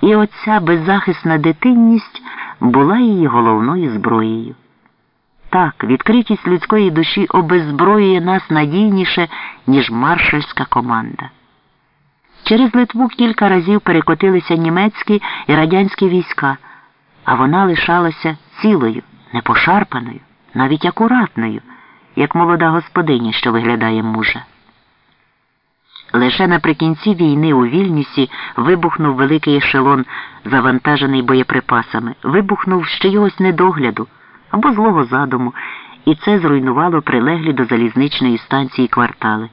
І оця беззахисна дитинність була її головною зброєю. Так, відкритість людської душі обеззброює нас надійніше, ніж маршальська команда. Через Литву кілька разів перекотилися німецькі і радянські війська, а вона лишалася цілою, непошарпаною, навіть акуратною, як молода господиня, що виглядає мужа. Лише наприкінці війни у Вільнюсі вибухнув великий ешелон, завантажений боєприпасами, вибухнув ще йогось недогляду або злого задуму, і це зруйнувало прилеглі до залізничної станції квартали.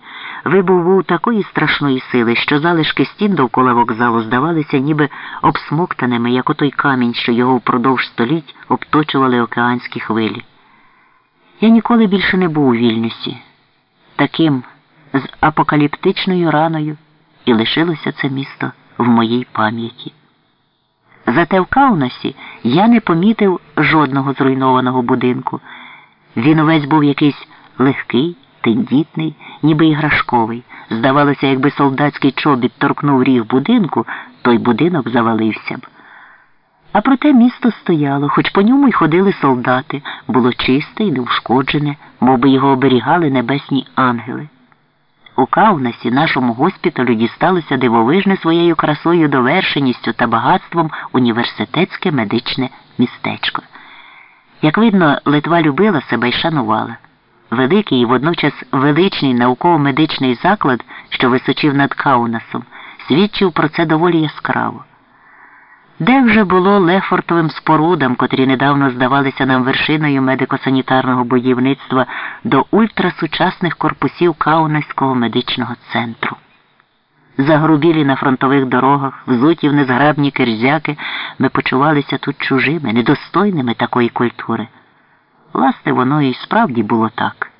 Вибух був такої страшної сили, що залишки стін довкола вокзалу здавалися ніби обсмоктаними, як отой камінь, що його впродовж століть обточували океанські хвилі. Я ніколи більше не був у Вільнюсі. Таким з апокаліптичною раною, і лишилося це місто в моїй пам'яті. Зате в Каунасі я не помітив жодного зруйнованого будинку. Він увесь був якийсь легкий, тендітний, ніби іграшковий. Здавалося, якби солдатський чобіт торкнув ріг будинку, той будинок завалився б. А проте місто стояло, хоч по ньому й ходили солдати, було чисте і неушкоджене, мов би його оберігали небесні ангели. У Каунасі нашому госпіталю дісталося дивовижне своєю красою довершеністю та багатством університетське медичне містечко. Як видно, Литва любила себе й шанувала. Великий і водночас величний науково-медичний заклад, що височив над Каунасом, свідчив про це доволі яскраво. Де вже було лефортовим спорудам, котрі недавно здавалися нам вершиною медико-санітарного будівництва до ультрасучасних корпусів Каунаського медичного центру. Загрубілі на фронтових дорогах, взуті в незграбні кирзяки, ми почувалися тут чужими, недостойними такої культури. Власне, воно і справді було так.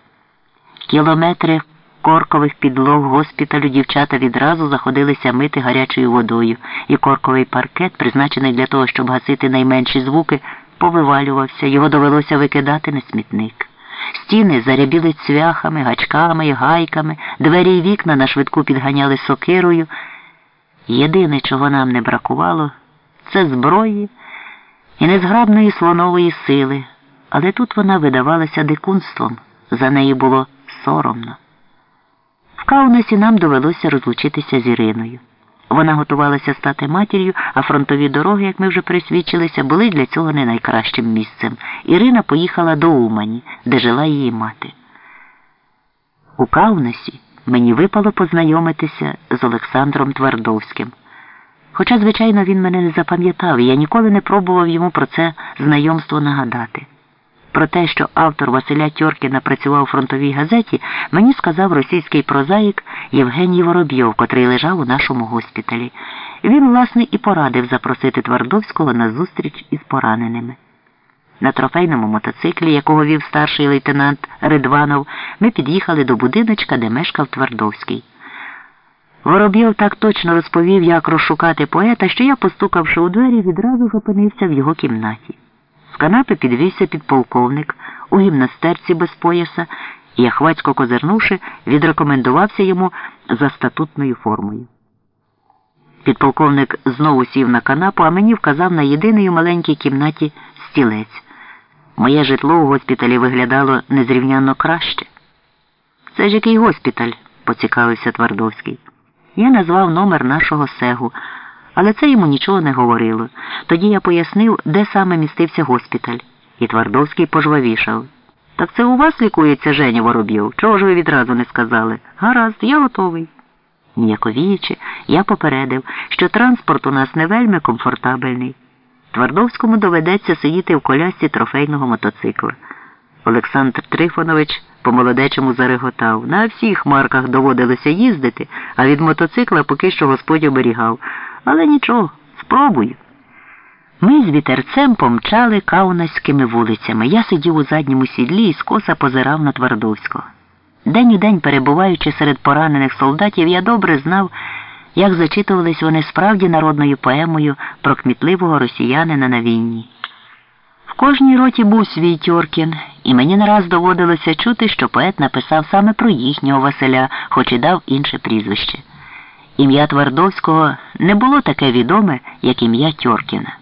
Кілометри коркових підлог госпіталю дівчата відразу заходилися мити гарячою водою, і корковий паркет, призначений для того, щоб гасити найменші звуки, повивалювався, його довелося викидати на смітник. Стіни зарябіли цвяхами, гачками гайками, двері й вікна на швидку підганяли сокирою. Єдине, чого нам не бракувало, це зброї і незграбної слонової сили, але тут вона видавалася дикунством, за неї було соромно. Каунасі нам довелося розлучитися з Іриною. Вона готувалася стати матір'ю, а фронтові дороги, як ми вже присвідчилися, були для цього не найкращим місцем. Ірина поїхала до Умані, де жила її мати. У Каунасі мені випало познайомитися з Олександром Твардовським. Хоча, звичайно, він мене не запам'ятав, і я ніколи не пробував йому про це знайомство нагадати. Про те, що автор Василя Тьоркіна працював у фронтовій газеті, мені сказав російський прозаїк Євгеній Воробйов, котрий лежав у нашому госпіталі. Він, власне, і порадив запросити Твардовського на зустріч із пораненими. На трофейному мотоциклі, якого вів старший лейтенант Ридванов, ми під'їхали до будиночка, де мешкав Твардовський. Воробйов так точно розповів, як розшукати поета, що я, постукавши у двері, відразу ж опинився в його кімнаті. З канапи підвівся підполковник у гімнастерці без пояса і, яхвацько козирнувши, відрекомендувався йому за статутною формою. Підполковник знову сів на канапу, а мені вказав на єдиний у маленькій кімнаті стілець. Моє житло у госпіталі виглядало незрівнянно краще. Це ж який госпіталь? поцікавився Твардовський. Я назвав номер нашого сегу. Але це йому нічого не говорило. Тоді я пояснив, де саме містився госпіталь. І Твардовський пожвавішав. Так це у вас лікується Женя Воробйов? Чого ж ви відразу не сказали? Гаразд, я готовий. Ніяковіючи, я попередив, що транспорт у нас не вельми комфортабельний. Твардовському доведеться сидіти в колясці трофейного мотоцикла. Олександр Трифонович по молодечому зареготав. На всіх марках доводилося їздити, а від мотоцикла поки що господь оберігав. Але нічого, спробую. Ми з вітерцем помчали каунаськими вулицями. Я сидів у задньому сідлі і скоса позирав на Твардовського. День у день, перебуваючи серед поранених солдатів, я добре знав, як зачитувались вони справді народною поемою про кмітливого росіянина на війні. В кожній роті був свій Тьоркін, і мені не раз доводилося чути, що поет написав саме про їхнього Василя, хоч і дав інше прізвище. Ім'я Твардовського не було таке відоме, як ім'я Тьоркіна.